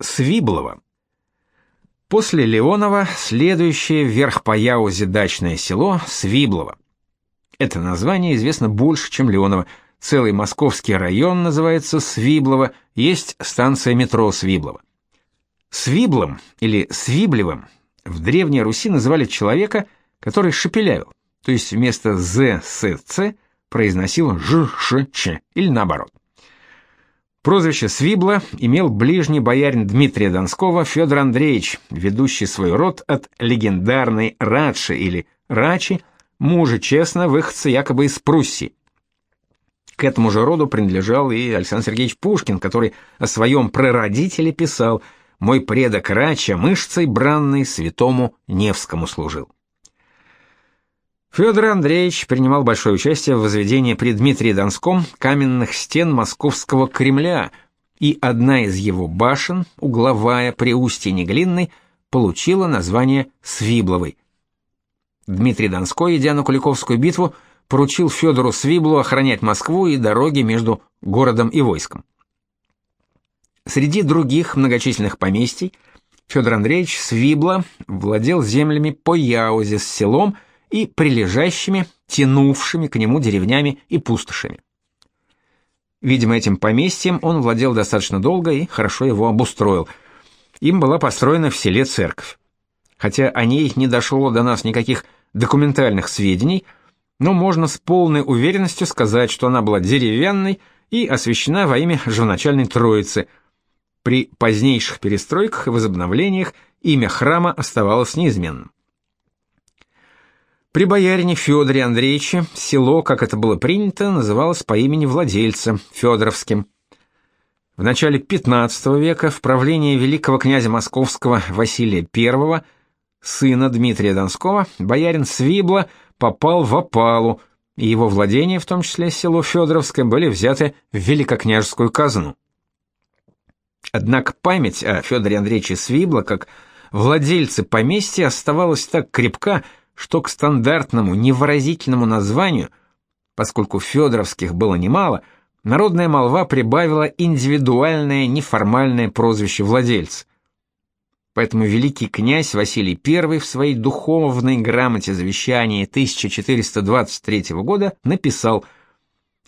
Свиблово. После Леонова следующее вверх по Яузе дачное село Свиблово. Это название известно больше, чем Леоново. Целый московский район называется Свиблово, есть станция метро Свиблово. Свиблом или Свиблевым в Древней Руси называли человека, который шепелявил, то есть вместо «з», «с», «ц» произносил «ж», «ш», «ч» или наоборот. Прозвище Свибла имел ближний боярин Дмитрия Донского Федор Андреевич, ведущий свой род от легендарной Радши или Рачи, мужа честно выходца якобы из Пруссии. К этому же роду принадлежал и Александр Сергеевич Пушкин, который о своем прародителе писал «Мой предок Рача мышцей бранной святому Невскому служил». Федор Андреевич принимал большое участие в возведении при Дмитрии Донском каменных стен московского Кремля, и одна из его башен, угловая при устье Неглинной, получила название Свибловой. Дмитрий Донской, идя на Куликовскую битву, поручил Федору Свиблу охранять Москву и дороги между городом и войском. Среди других многочисленных поместий Федор Андреевич Свибла владел землями по Яузе с селом и прилежащими, тянувшими к нему деревнями и пустошами. Видимо, этим поместьем он владел достаточно долго и хорошо его обустроил. Им была построена в селе церковь. Хотя о ней не дошло до нас никаких документальных сведений, но можно с полной уверенностью сказать, что она была деревянной и освящена во имя Живоначальной Троицы. При позднейших перестройках и возобновлениях имя храма оставалось неизменным. При боярине Федоре Андреевиче село, как это было принято, называлось по имени владельца Федоровским. В начале XV века в правление великого князя московского Василия I, сына Дмитрия Донского, боярин Свибла попал в опалу, и его владения, в том числе село Федоровское, были взяты в великокняжескую казну. Однако память о Федоре Андреевиче Свибла как владельце поместья оставалась так крепка, что к стандартному невыразительному названию, поскольку Федоровских было немало, народная молва прибавила индивидуальное неформальное прозвище владельца. Поэтому великий князь Василий I в своей духовной грамоте завещания 1423 года написал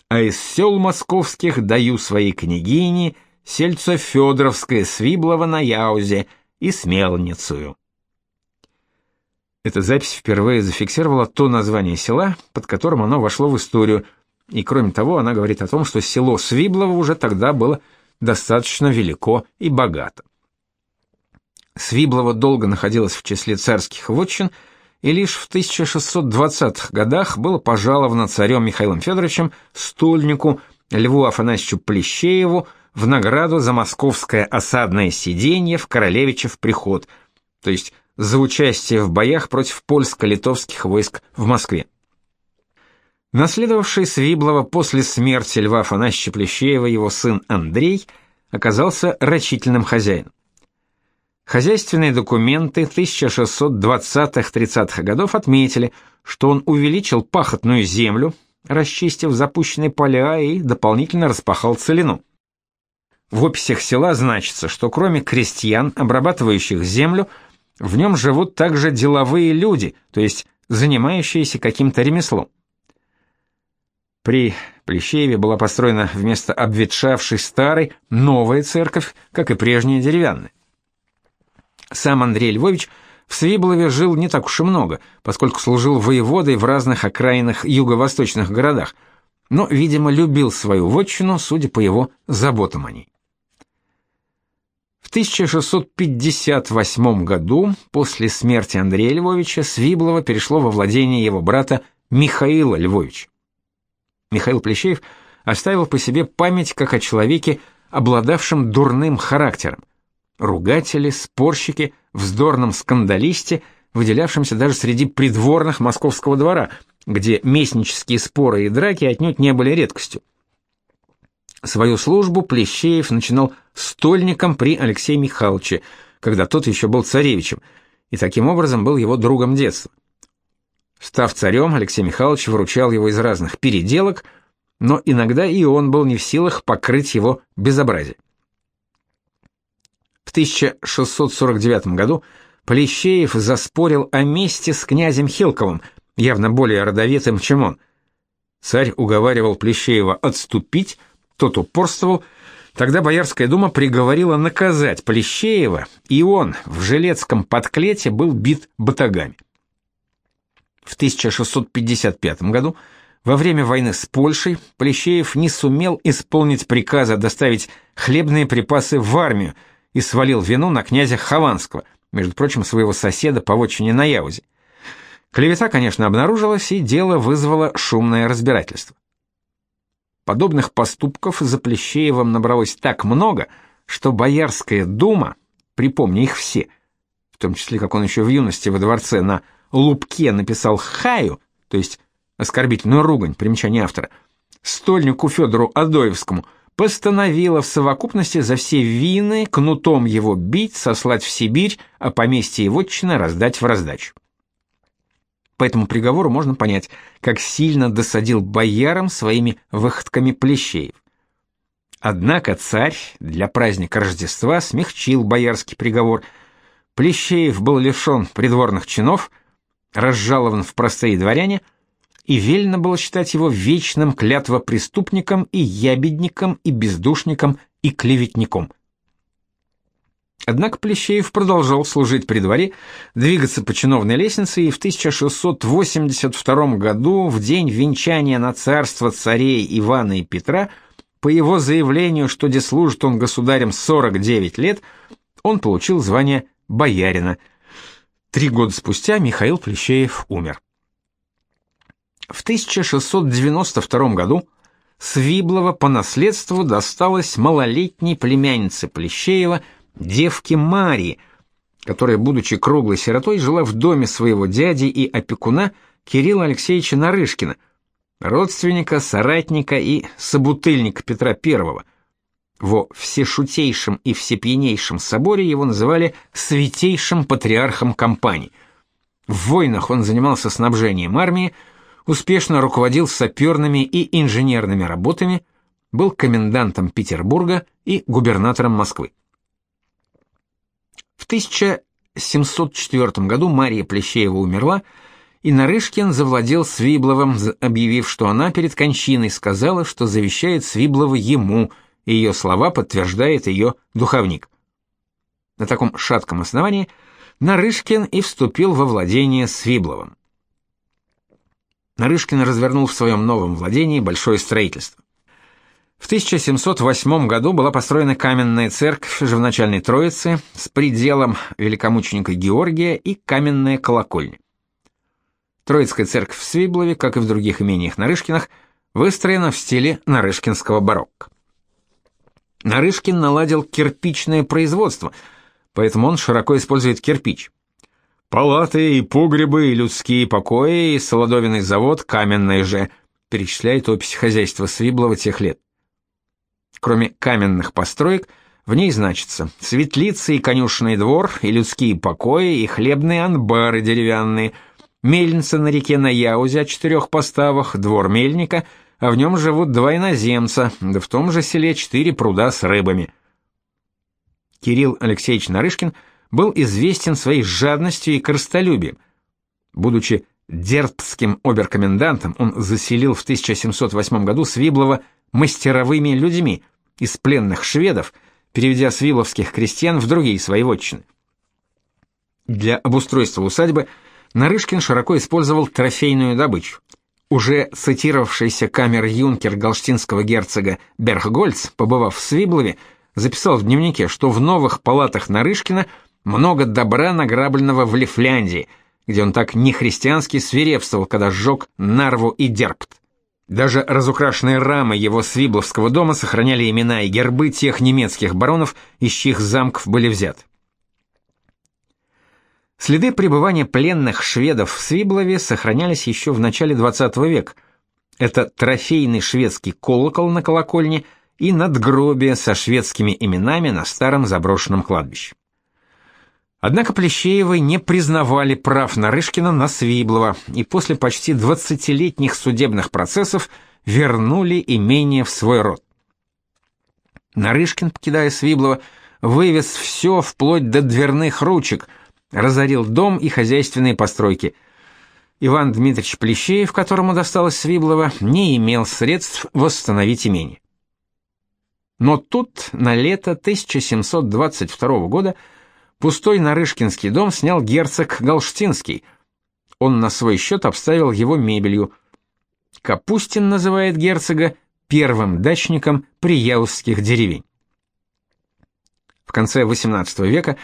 «А из сел московских даю своей княгине сельце Федоровское Свиблово на Яузе и Смелницую». Эта запись впервые зафиксировала то название села, под которым оно вошло в историю, и кроме того, она говорит о том, что село Свиблово уже тогда было достаточно велико и богато. Свиблово долго находилось в числе царских вотчин, и лишь в 1620-х годах было пожаловано царем Михаилом Федоровичем стольнику Льву Афанасьевичу Плещееву в награду за московское осадное сиденье в Королевичев приход, то есть за участие в боях против польско-литовских войск в Москве. Наследовавший Свиблова после смерти Льва Афанасьевича Плещеева его сын Андрей оказался рачительным хозяином. Хозяйственные документы 1620-30-х годов отметили, что он увеличил пахотную землю, расчистив запущенные поля и дополнительно распахал целину. В описях села значится, что кроме крестьян, обрабатывающих землю, в нем живут также деловые люди, то есть занимающиеся каким-то ремеслом. При Плещееве была построена вместо обветшавшей старой новая церковь, как и прежняя деревянная. Сам Андрей Львович в Свиблове жил не так уж и много, поскольку служил воеводой в разных окраинных юго-восточных городах, но, видимо, любил свою вотчину, судя по его заботам о ней. В 1658 году, после смерти Андрея Львовича, Свиблово перешло во владение его брата Михаила Львовича. Михаил Плещеев оставил по себе память как о человеке, обладавшем дурным характером. Ругатели, спорщики, вздорном скандалисте, выделявшемся даже среди придворных московского двора, где местнические споры и драки отнюдь не были редкостью. Свою службу Плещеев начинал стольником при Алексее Михайловиче, когда тот еще был царевичем, и таким образом был его другом детства. Став царем, Алексей Михайлович выручал его из разных переделок, но иногда и он был не в силах покрыть его безобразие. В В 1649 году Плещеев заспорил о месте с князем Хилковым, явно более родовитым, чем он. Царь уговаривал Плещеева отступить, тот упорствовал, Тогда Боярская дума приговорила наказать Плещеева, и он в Жилецком подклете был бит батагами. В 1655 году, во время войны с Польшей, Плещеев не сумел исполнить приказа доставить хлебные припасы в армию и свалил вину на князя Хованского, между прочим, своего соседа по вотчине на Яузе. Клевета, конечно, обнаружилась, и дело вызвало шумное разбирательство. Подобных поступков за Плещеевым набралось так много, что Боярская дума, припомни их все, в том числе, как он еще в юности во дворце на лупке написал «хаю», то есть оскорбительную ругань, примечание автора, стольнику Федору Адоевскому, постановила в совокупности за все вины кнутом его бить, сослать в Сибирь, а поместье и вотчина раздать в раздачу. По этому приговору можно понять, как сильно досадил боярам своими выходками Плещеев. Однако царь для праздника Рождества смягчил боярский приговор. Плещеев был лишен придворных чинов, разжалован в простые дворяне, и велено было считать его вечным клятвопреступником и ябедником и бездушником и клеветником. Однако Плещеев продолжал служить при дворе, двигаться по чиновной лестнице и в 1682 году, в день венчания на царство царей Ивана и Петра, по его заявлению, что где служит он государем 49 лет, он получил звание боярина. Три года спустя Михаил Плещеев умер. В 1692 году Свиблова по наследству досталась малолетней племяннице Плещеева – девки Марии, которая, будучи круглой сиротой, жила в доме своего дяди и опекуна Кирилла Алексеевича Нарышкина, родственника, соратника и собутыльника Петра I. Во всешутейшем и всепьянейшем соборе его называли святейшим патриархом компании. В войнах он занимался снабжением армии, успешно руководил саперными и инженерными работами, был комендантом Петербурга и губернатором Москвы. В 1704 году Мария Плещеева умерла, и Нарышкин завладел Свибловым, объявив, что она перед кончиной сказала, что завещает Свиблова ему, и ее слова подтверждает ее духовник. На таком шатком основании Нарышкин и вступил во владение Свибловым. Нарышкин развернул в своем новом владении большое строительство. В 1708 году была построена каменная церковь Живоначальной Троицы с пределом великомученика Георгия и каменная колокольня. Троицкая церковь в Свиблове, как и в других имениях Нарышкиных, выстроена в стиле нарышкинского барокко. Нарышкин наладил кирпичное производство, поэтому он широко использует кирпич. Палаты и погребы, и людские покои, и солодовинный завод, каменный же, перечисляет опись хозяйства Свиблова тех лет. Кроме каменных построек, в ней значится светлицы и конюшный двор, и людские покои, и хлебные анбары деревянные, мельница на реке Наяузе о четырех поставах, двор мельника, а в нем живут два иноземца, да в том же селе четыре пруда с рыбами. Кирилл Алексеевич Нарышкин был известен своей жадностью и корыстолюбием. Будучи дербским оберкомендантом, он заселил в 1708 году Свиблова мастеровыми людьми из пленных шведов, переведя свиловских крестьян в другие свои вотчины. Для обустройства усадьбы Нарышкин широко использовал трофейную добычу. Уже цитировавшийся камер-юнкер галштинского герцога Берггольц, побывав в Свиблове, записал в дневнике, что в новых палатах Нарышкина много добра, награбленного в Лифляндии, где он так нехристиански свирепствовал, когда сжег Нарву и Дерпт. Даже разукрашенные рамы его свибловского дома сохраняли имена и гербы тех немецких баронов, из чьих замков были взяты. Следы пребывания пленных шведов в Свиблове сохранялись еще в начале XX века. Это трофейный шведский колокол на колокольне и надгробие со шведскими именами на старом заброшенном кладбище. Однако Плещеевы не признавали прав Нарышкина на Свиблова и после почти 20-летних судебных процессов вернули имение в свой род. Нарышкин, покидая Свиблова, вывез все вплоть до дверных ручек, разорил дом и хозяйственные постройки. Иван Дмитриевич Плещеев, которому досталось Свиблова, не имел средств восстановить имение. Но тут, на лето 1722 года, пустой Нарышкинский дом снял герцог Галштинский. Он на свой счет обставил его мебелью. Капустин называет герцога первым дачником прияузских деревень. В конце XVIII века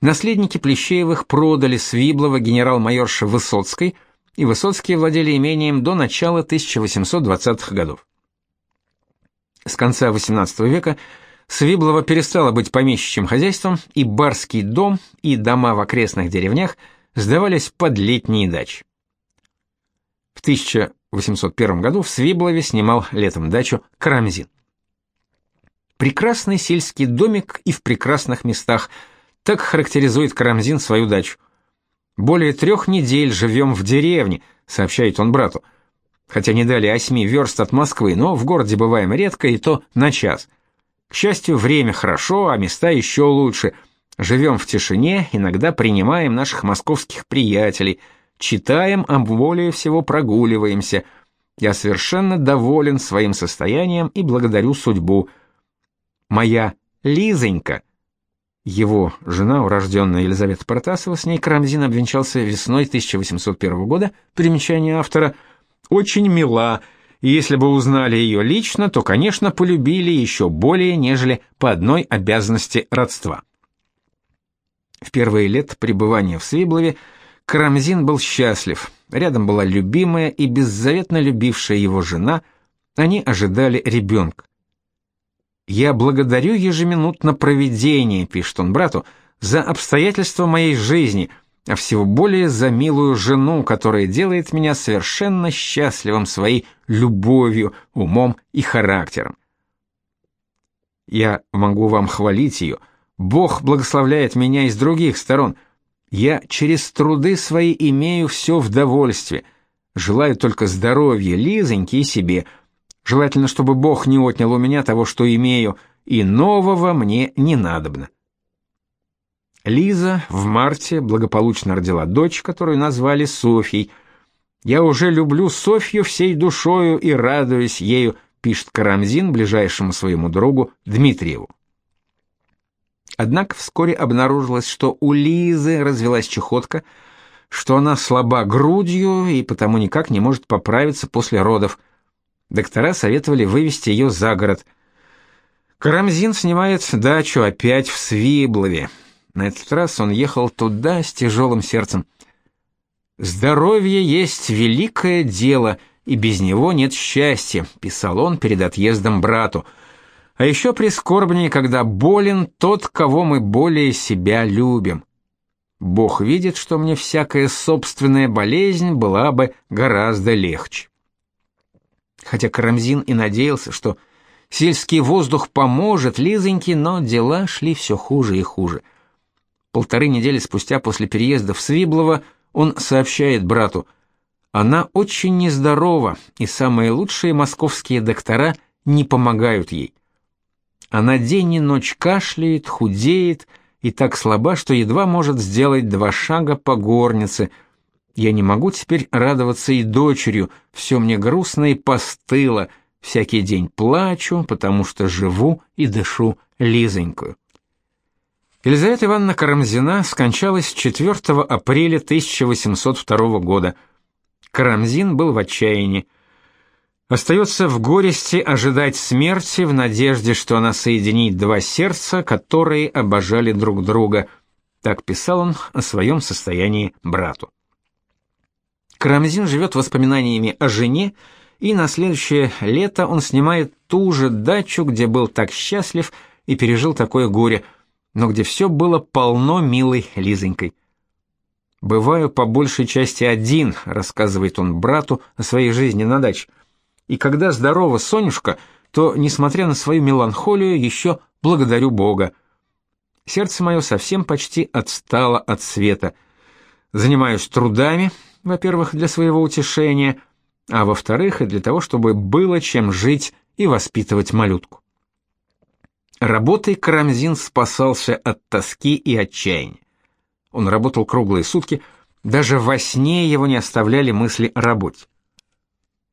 наследники Плещеевых продали Свиблова генерал-майорше Высоцкой, и Высоцкие владели имением до начала 1820-х годов. С конца XVIII века Свиблово перестало быть помещичьим хозяйством, и барский дом, и дома в окрестных деревнях сдавались под летние дачи. В 1801 году в Свиблове снимал летом дачу Карамзин. Прекрасный сельский домик и в прекрасных местах, так характеризует Карамзин свою дачу. Более трех недель живем в деревне, сообщает он брату. Хотя не дали осьми верст от Москвы, но в городе бываем редко и то на час. К счастью, время хорошо, а места еще лучше. Живем в тишине, иногда принимаем наших московских приятелей, читаем, а более всего прогуливаемся. Я совершенно доволен своим состоянием и благодарю судьбу. Моя Лизонька, его жена, урожденная Елизавета Протасова, с ней Карамзин обвенчался весной 1801 года, примечание автора, очень мила, и если бы узнали ее лично, то, конечно, полюбили еще более, нежели по одной обязанности родства. В первые лет пребывания в Свиблове Карамзин был счастлив. Рядом была любимая и беззаветно любившая его жена. Они ожидали ребенка. «Я благодарю ежеминутно провидение», — пишет он брату, — «за обстоятельства моей жизни, а всего более за милую жену, которая делает меня совершенно счастливым своей любовью, умом и характером. Я могу вам хвалить ее. Бог благословляет меня и с других сторон. Я через труды свои имею все в довольстве. Желаю только здоровья Лизоньке и себе. Желательно, чтобы Бог не отнял у меня того, что имею, и нового мне не надобно. Лиза в марте благополучно родила дочь, которую назвали Софьей. Я уже люблю Софью всей душою и радуюсь ею, пишет Карамзин ближайшему своему другу Дмитриеву. Однако вскоре обнаружилось, что у Лизы развелась чехотка, что она слаба грудью и потому никак не может поправиться после родов. Доктора советовали вывести ее за город. Карамзин снимает дачу опять в Свиблове. На этот раз он ехал туда с тяжелым сердцем. «Здоровье есть великое дело, и без него нет счастья», — писал он перед отъездом брату. А еще прискорбнее, когда болен тот, кого мы более себя любим. Бог видит, что мне всякая собственная болезнь была бы гораздо легче. Хотя Карамзин и надеялся, что сельский воздух поможет Лизоньке, но дела шли все хуже и хуже. Полторы недели спустя после переезда в Свиблово он сообщает брату, она очень нездорова, и самые лучшие московские доктора не помогают ей. Она день и ночь кашляет, худеет и так слаба, что едва может сделать два шага по горнице. Я не могу теперь радоваться и дочерью, все мне грустно и постыло, всякий день плачу, потому что живу и дышу Лизонькую. Елизавета Ивановна Карамзина скончалась 4 апреля 1802 года. Карамзин был в отчаянии. Остается в горести ожидать смерти в надежде, что она соединит два сердца, которые обожали друг друга. Так писал он о своем состоянии брату. Карамзин живет воспоминаниями о жене, и на следующее лето он снимает ту же дачу, где был так счастлив и пережил такое горе, но где все было полно милой Лизонькой. «Бываю по большей части один», — рассказывает он брату о своей жизни на даче и когда здорова Сонюшка, то, несмотря на свою меланхолию, еще благодарю Бога. Сердце мое совсем почти отстало от света. Занимаюсь трудами, во-первых, для своего утешения, а во-вторых, и для того, чтобы было чем жить и воспитывать малютку. Работой Карамзин спасался от тоски и отчаяния. Он работал круглые сутки, даже во сне его не оставляли мысли о работе.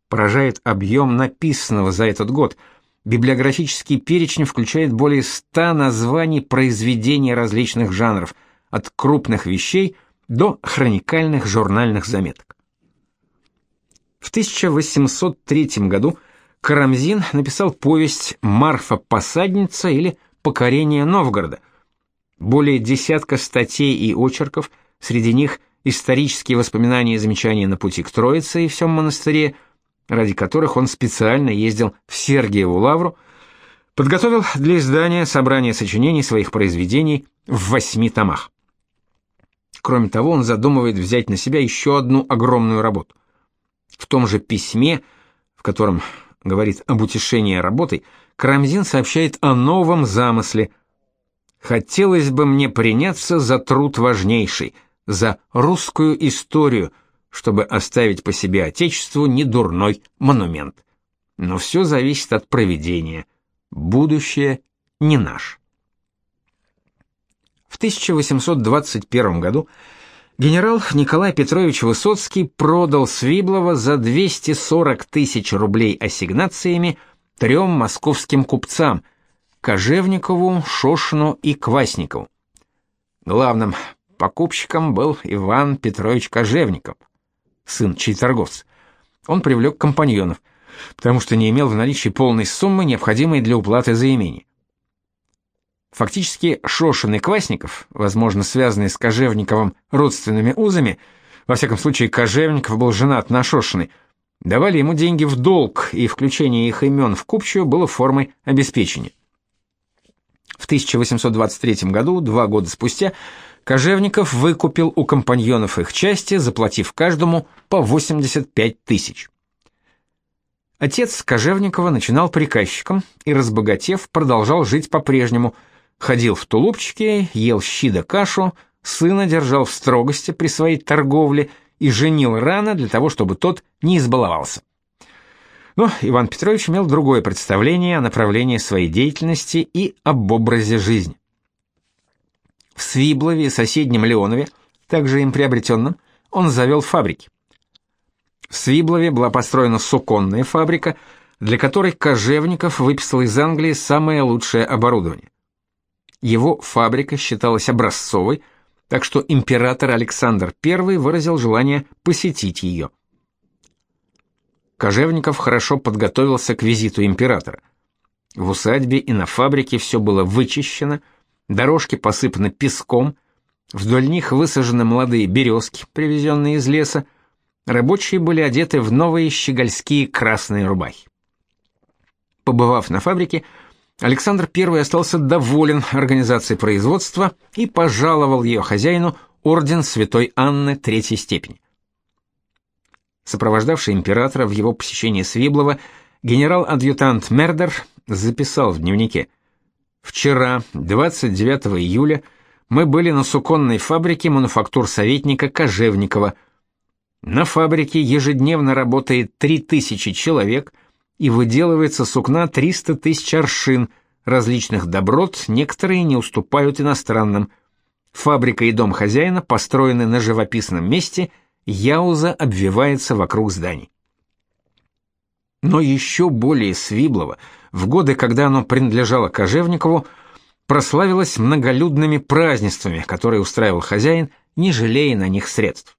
Поражает объем написанного за этот год. Библиографический перечень включает более ста названий произведений различных жанров, от крупных вещей до хроникальных журнальных заметок. В 1803 году Карамзин написал повесть «Марфа-посадница» или «Покорение Новгорода». Более десятка статей и очерков, среди них исторические воспоминания и замечания на пути к Троице и всем монастыре, ради которых он специально ездил в Сергиеву лавру, подготовил для издания собрание сочинений своих произведений в восьми томах. Кроме того, он задумывает взять на себя еще одну огромную работу. В том же письме, в котором говорит об утешении работой, Карамзин сообщает о новом замысле. «Хотелось бы мне приняться за труд важнейший, за русскую историю, чтобы оставить по себе Отечеству недурной монумент. Но все зависит от проведения. Будущее не наш». В 1821 году генерал Николай Петрович Высоцкий продал Свиблова за 240 тысяч рублей ассигнациями трем московским купцам – Кожевникову, Шошину и Квасникову. Главным покупщиком был Иван Петрович Кожевников, сын чайторговца. Он привлек компаньонов, потому что не имел в наличии полной суммы, необходимой для уплаты за имение. Фактически Шошин и Квасников, возможно, связанные с Кожевниковым родственными узами, во всяком случае Кожевников был женат на Шошиной, давали ему деньги в долг, и включение их имен в купчую было формой обеспечения. В 1823 году, два года спустя, Кожевников выкупил у компаньонов их части, заплатив каждому по 85 тысяч. Отец Кожевникова начинал приказчиком и, разбогатев, продолжал жить по-прежнему – ходил в тулупчике, ел щи да кашу, сына держал в строгости при своей торговле и женил рано для того, чтобы тот не избаловался. Но Иван Петрович имел другое представление о направлении своей деятельности и об образе жизни. В Свиблове соседнем Леонове, также им приобретенном, он завел фабрики. В Свиблове была построена суконная фабрика, для которой Кожевников выписал из Англии самое лучшее оборудование. Его фабрика считалась образцовой, так что император Александр I выразил желание посетить ее. Кожевников хорошо подготовился к визиту императора. В усадьбе и на фабрике все было вычищено, дорожки посыпаны песком, вдоль них высажены молодые березки, привезенные из леса, рабочие были одеты в новые щегольские красные рубахи. Побывав на фабрике, Александр I остался доволен организацией производства и пожаловал ее хозяину орден Святой Анны третьей степени. Сопровождавший императора в его посещении Свиблова, генерал-адъютант Мердер записал в дневнике: "Вчера, 29 июля, мы были на суконной фабрике мануфактур советника Кожевникова. На фабрике ежедневно работает 3000 человек, и выделывается сукна 300 тысяч аршин, различных доброт некоторые не уступают иностранным. Фабрика и дом хозяина построены на живописном месте, яуза обвивается вокруг зданий. Но еще более Свиблово, в годы, когда оно принадлежало Кожевникову, прославилось многолюдными празднествами, которые устраивал хозяин, не жалея на них средств.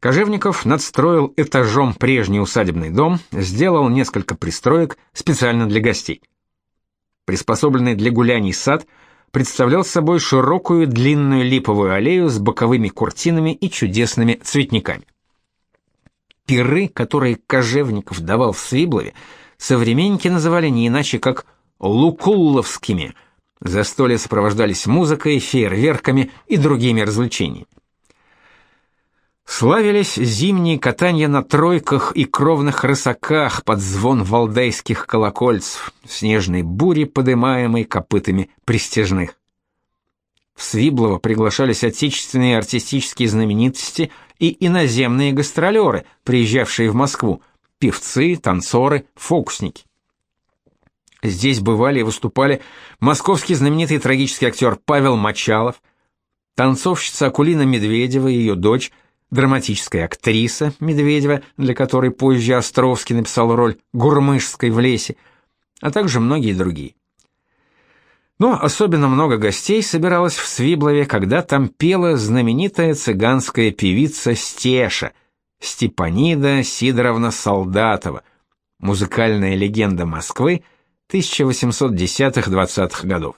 Кожевников надстроил этажом прежний усадебный дом, сделал несколько пристроек специально для гостей. Приспособленный для гуляний сад представлял собой широкую длинную липовую аллею с боковыми куртинами и чудесными цветниками. Пиры, которые Кожевников давал в Свиблове, современники называли не иначе как лукулловскими. Застолья сопровождались музыкой, фейерверками и другими развлечениями. Славились зимние катания на тройках и кровных рысаках под звон валдайских колокольцев, в снежной буре, подымаемой копытами пристежных. В Свиблово приглашались отечественные артистические знаменитости и иноземные гастролеры, приезжавшие в Москву, певцы, танцоры, фокусники. Здесь бывали и выступали московский знаменитый трагический актер Павел Мочалов, танцовщица Акулина Медведева и ее дочь, драматическая актриса Медведева, для которой позже Островский написал роль Гурмышской в лесе, а также многие другие. Но особенно много гостей собиралось в Свиблове, когда там пела знаменитая цыганская певица Стеша, Степанида Сидоровна Солдатова, музыкальная легенда Москвы 1810-20-х годов.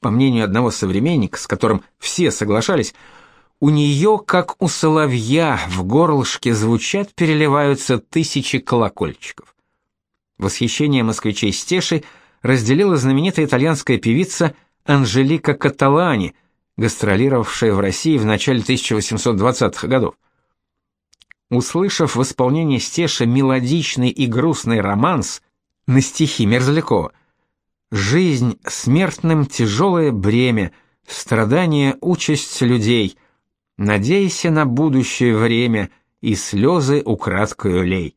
По мнению одного современника, с которым все соглашались, у нее, как у соловья, в горлышке звучат, переливаются тысячи колокольчиков. Восхищение москвичей Стешей – разделила знаменитая итальянская певица Анжелика Каталани, гастролировавшая в России в начале 1820-х годов. Услышав в исполнении Стеша мелодичный и грустный романс на стихи Мерзлякова «Жизнь смертным тяжелое бремя, страдания участь людей, надейся на будущее время и слезы украдкою лей».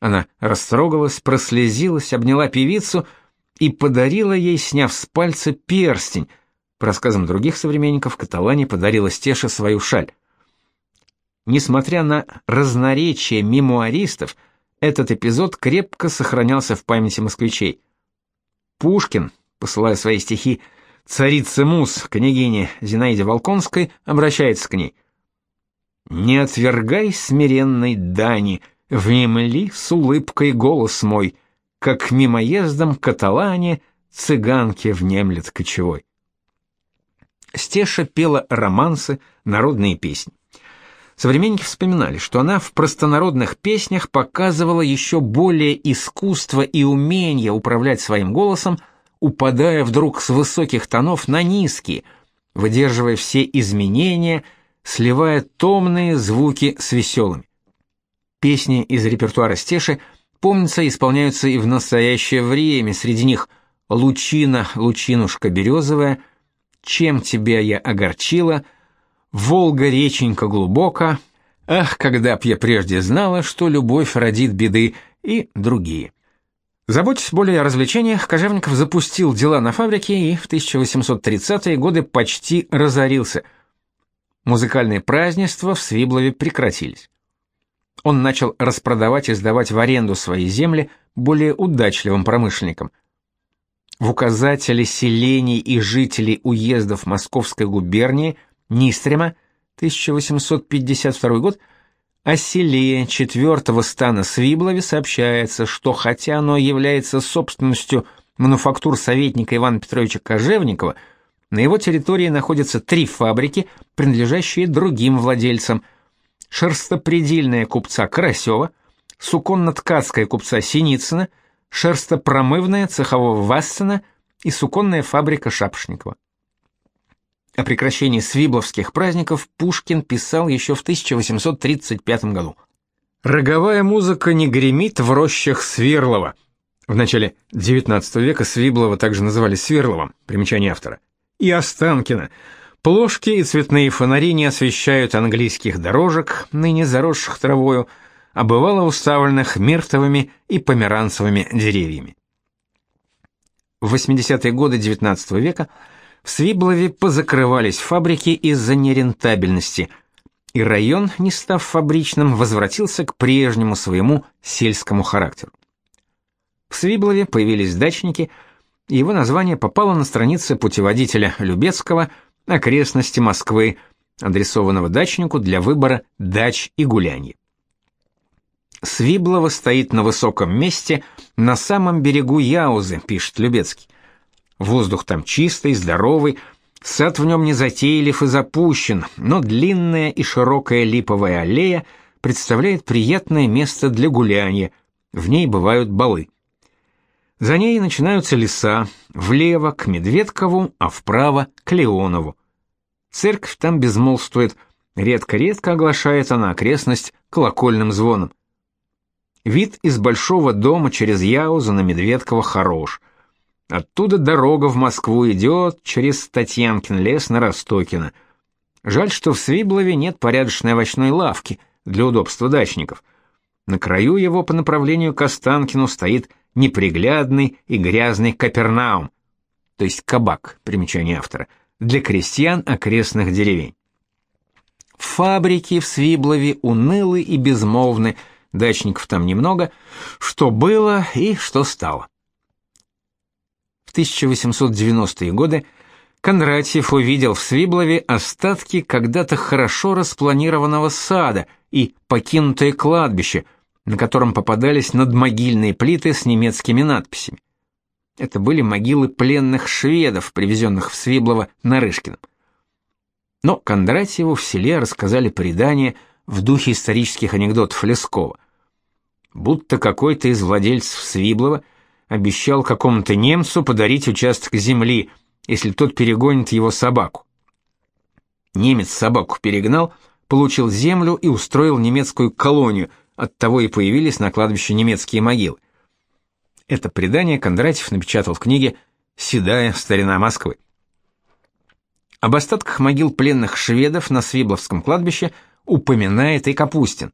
Она растрогалась, прослезилась, обняла певицу — и подарила ей, сняв с пальца перстень. По рассказам других современников, Каталани подарила Стеше свою шаль. Несмотря на разноречие мемуаристов, этот эпизод крепко сохранялся в памяти москвичей. Пушкин, посылая свои стихи царице Мус, княгине Зинаиде Волконской, обращается к ней. «Не отвергай смиренной дани, внемли с улыбкой голос мой, как мимоездом каталане цыганке внемлет кочевой. Стеша пела романсы, народные песни. Современники вспоминали, что она в простонародных песнях показывала еще более искусство и умение управлять своим голосом, упадая вдруг с высоких тонов на низкие, выдерживая все изменения, сливая томные звуки с веселыми. Песни из репертуара Стеши – помнится, исполняются и в настоящее время. Среди них «Лучина, лучинушка березовая», «Чем тебя я огорчила», «Волга, реченька глубоко», «Ах, когда б я прежде знала, что любовь родит беды» и другие. Заботясь более о развлечениях, Кожевников запустил дела на фабрике и в 1830-е годы почти разорился. Музыкальные празднества в Свиблове прекратились он начал распродавать и сдавать в аренду свои земли более удачливым промышленникам. В указателе селений и жителей уездов Московской губернии Нистрема 1852 год о селе четвертого стана Свиблове сообщается, что хотя оно является собственностью мануфактур советника Ивана Петровича Кожевникова, на его территории находятся три фабрики, принадлежащие другим владельцам – шерстопредельная купца Карасева, суконно-ткацкая купца Синицына, шерстопромывная цехового Вассена и суконная фабрика Шапшникова. О прекращении свибловских праздников Пушкин писал еще в 1835 году. «Роговая музыка не гремит в рощах Сверлова». В начале XIX века Свиблова также называли Сверловым, примечание автора. И Останкина – Плошки и цветные фонари не освещают английских дорожек, ныне заросших травою, а бывало уставленных миртовыми и померанцевыми деревьями. В 80-е годы XIX века в Свиблове позакрывались фабрики из-за нерентабельности, и район, не став фабричным, возвратился к прежнему своему сельскому характеру. В Свиблове появились дачники, и его название попало на страницы путеводителя Любецкого – окрестности Москвы, адресованного дачнику для выбора дач и гуляний. Свиблово стоит на высоком месте, на самом берегу Яузы, пишет Любецкий. Воздух там чистый, здоровый, сад в нем не затейлив и запущен, но длинная и широкая липовая аллея представляет приятное место для гуляния, в ней бывают балы. За ней начинаются леса, влево к Медведкову, а вправо к Леонову. Церковь там безмолвствует, редко-редко оглашает она окрестность колокольным звоном. Вид из большого дома через Яузу на Медведково хорош. Оттуда дорога в Москву идет через Татьянкин лес на Ростокино. Жаль, что в Свиблове нет порядочной овощной лавки для удобства дачников. На краю его по направлению к Останкину стоит неприглядный и грязный Капернаум, то есть кабак, примечание автора, для крестьян окрестных деревень. Фабрики в Свиблове унылы и безмолвны, дачников там немного, что было и что стало. В 1890-е годы Кондратьев увидел в Свиблове остатки когда-то хорошо распланированного сада и покинутое кладбище, на котором попадались надмогильные плиты с немецкими надписями. Это были могилы пленных шведов, привезенных в Свиблово Нарышкиным. Но Кондратьеву в селе рассказали предание в духе исторических анекдотов Лескова. Будто какой-то из владельцев Свиблова обещал какому-то немцу подарить участок земли, если тот перегонит его собаку. Немец собаку перегнал, получил землю и устроил немецкую колонию, оттого и появились на кладбище немецкие могилы. Это предание Кондратьев напечатал в книге «Седая старина Москвы». Об остатках могил пленных шведов на Свибловском кладбище упоминает и Капустин.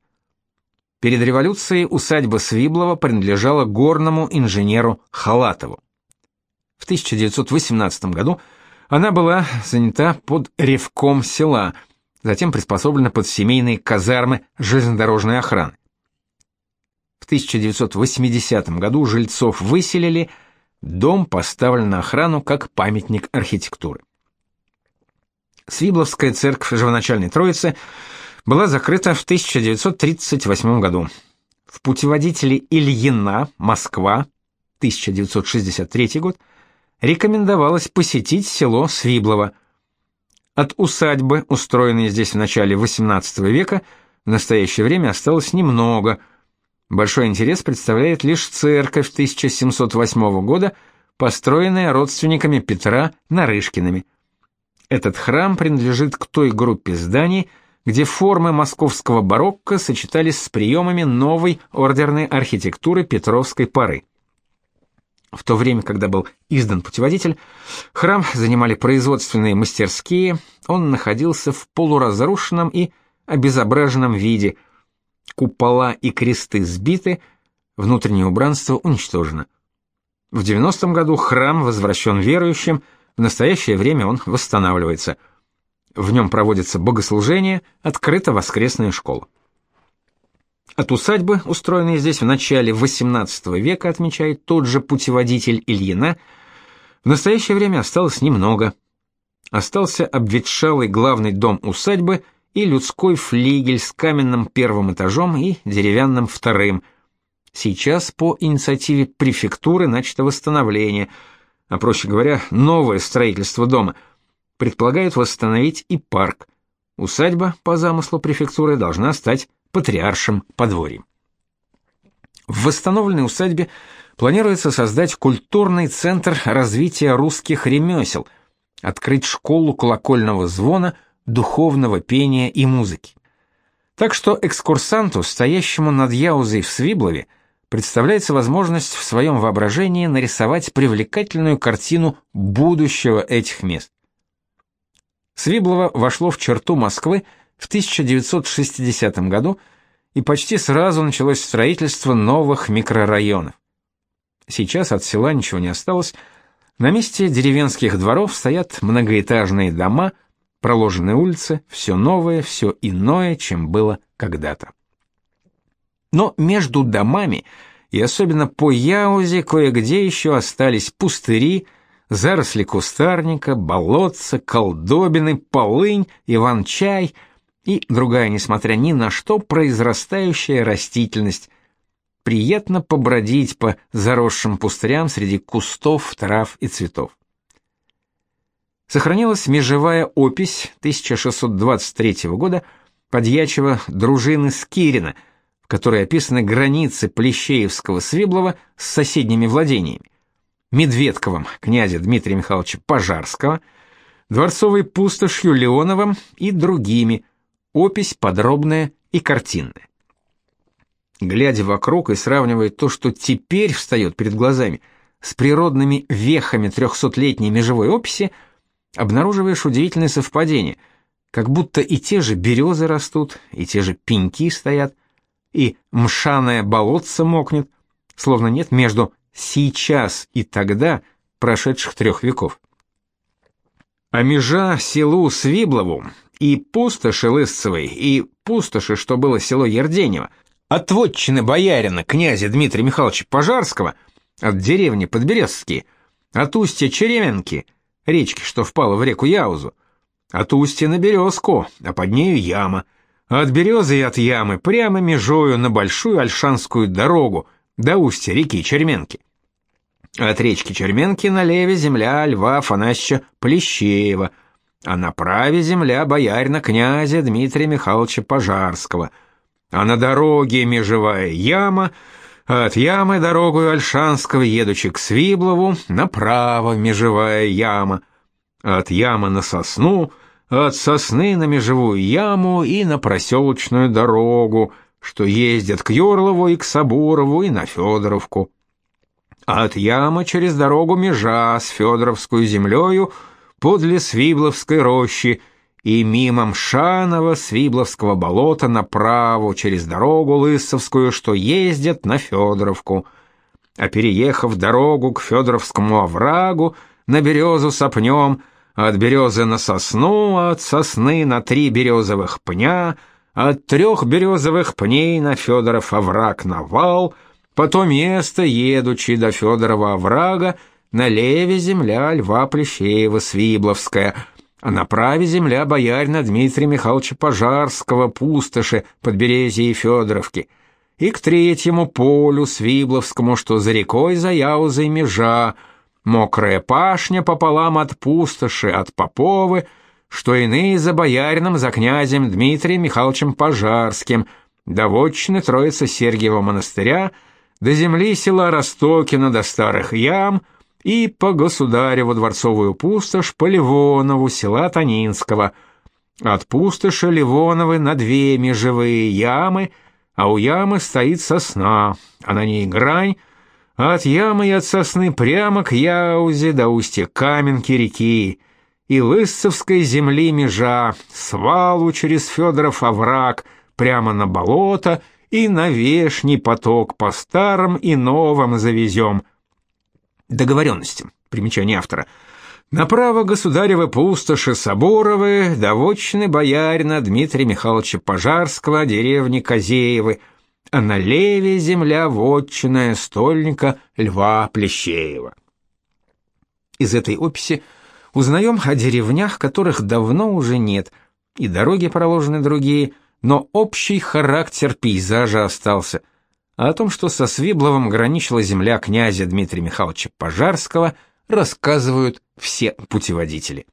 Перед революцией усадьба Свиблова принадлежала горному инженеру Халатову. В 1918 году она была занята под ревком села, затем приспособлена под семейные казармы железнодорожной охраны. В 1980 году жильцов выселили, дом поставлен на охрану как памятник архитектуры. Свибловская церковь Живоначальной Троицы была закрыта в 1938 году. В путеводителе Ильина «Москва» 1963 год рекомендовалось посетить село Свиблово. От усадьбы, устроенной здесь в начале XVIII века, в настоящее время осталось немного – Большой интерес представляет лишь церковь 1708 года, построенная родственниками Петра Нарышкиными. Этот храм принадлежит к той группе зданий, где формы московского барокко сочетались с приемами новой ордерной архитектуры Петровской поры. В то время, когда был издан путеводитель, храм занимали производственные мастерские, он находился в полуразрушенном и обезображенном виде – купола и кресты сбиты, внутреннее убранство уничтожено. В 90-м году храм возвращен верующим, в настоящее время он восстанавливается. В нем проводится богослужение, открыта воскресная школа. От усадьбы, устроенной здесь в начале XVIII века, отмечает тот же путеводитель Ильина, в настоящее время осталось немного. Остался обветшалый главный дом усадьбы – и людской флигель с каменным первым этажом и деревянным вторым. Сейчас по инициативе префектуры начато восстановление, а проще говоря, новое строительство дома. Предполагают восстановить и парк. Усадьба по замыслу префектуры должна стать патриаршим подворьем. В восстановленной усадьбе планируется создать культурный центр развития русских ремесел, открыть школу колокольного звона – духовного пения и музыки. Так что экскурсанту, стоящему над Яузой в Свиблове, представляется возможность в своем воображении нарисовать привлекательную картину будущего этих мест. Свиблово вошло в черту Москвы в 1960 году, и почти сразу началось строительство новых микрорайонов. Сейчас от села ничего не осталось. На месте деревенских дворов стоят многоэтажные дома – проложены улицы, все новое, все иное, чем было когда-то. Но между домами, и особенно по Яузе, кое-где еще остались пустыри, заросли кустарника, болотца, колдобины, полынь, иван-чай и другая, несмотря ни на что, произрастающая растительность. Приятно побродить по заросшим пустырям среди кустов, трав и цветов. Сохранилась межевая опись 1623 года подьячего дружины Скирина, в которой описаны границы Плещеевского-Свиблова с соседними владениями. Медведковым князя Дмитрия Михайловича Пожарского, дворцовой пустошью Леоновым и другими, опись подробная и картинная. Глядя вокруг и сравнивая то, что теперь встает перед глазами, с природными вехами трехсотлетней межевой описи – обнаруживаешь удивительное совпадение, как будто и те же березы растут, и те же пеньки стоят, и мшаное болотце мокнет, словно нет между сейчас и тогда прошедших трех веков. А межа селу Свиблову и пустоши Лысцевой, и пустоши, что было село Ерденево, от боярина князя Дмитрия Михайловича Пожарского, от деревни Подберезские, от устья Череменки, речки, что впала в реку Яузу, от устья на Березку, а под нею яма, от березы и от ямы прямо межою на большую Альшанскую дорогу до устья реки Черменки. От речки Черменки на леве земля Льва Афанасьевича Плещеева, а на праве земля боярина князя Дмитрия Михайловича Пожарского, а на дороге межевая яма, а от ямы дорогою Альшанского, едучи к Свиблову, направо межевая яма, от ямы на сосну, от сосны на межевую яму и на проселочную дорогу, что ездят к Юрлову и к Сабурову и на Федоровку а от ямы через дорогу межа с Федоровскую землею подле Свибловской рощи и мимо Мшанова Свибловского болота направо через дорогу Лысовскую, что ездят на Федоровку. А переехав дорогу к Федоровскому оврагу, на березу сопнем, от березы на сосну, от сосны на три березовых пня, от трех березовых пней на Федоров овраг на вал — по то место, едучи до Федорова оврага, на леве земля Льва Плещеева Свибловская, а на праве земля боярина Дмитрия Михайловича Пожарского, пустоши, Подберезья и Федоровки, и к третьему полю Свибловскому, что за рекой за Яузой межа, мокрая пашня пополам от пустоши, от Поповы, что иные за боярином, за князем Дмитрием Михайловичем Пожарским, доводчины Троицы Сергиева монастыря — до земли села Ростокина до старых ям и по государеву дворцовую пустошь по Ливонову села Танинского. От пустоши Ливоновы на две межевые ямы, а у ямы стоит сосна, а на ней грань, а от ямы и от сосны прямо к Яузе до устья Каменки реки, и Лысцевской земли межа, свалу через Федоров овраг, прямо на болото — и на вешний поток по старым и новым завезем. Договоренности. Примечание автора. Направо государевы пустоши Соборовы, доводчины боярина Дмитрия Михайловича Пожарского, деревни Козеевы, а на леве земля вотчинная стольника Льва Плещеева. Из этой описи узнаем о деревнях, которых давно уже нет, и дороги проложены другие – но общий характер пейзажа остался. А о том, что со Свибловым граничила земля князя Дмитрия Михайловича Пожарского, рассказывают все путеводители.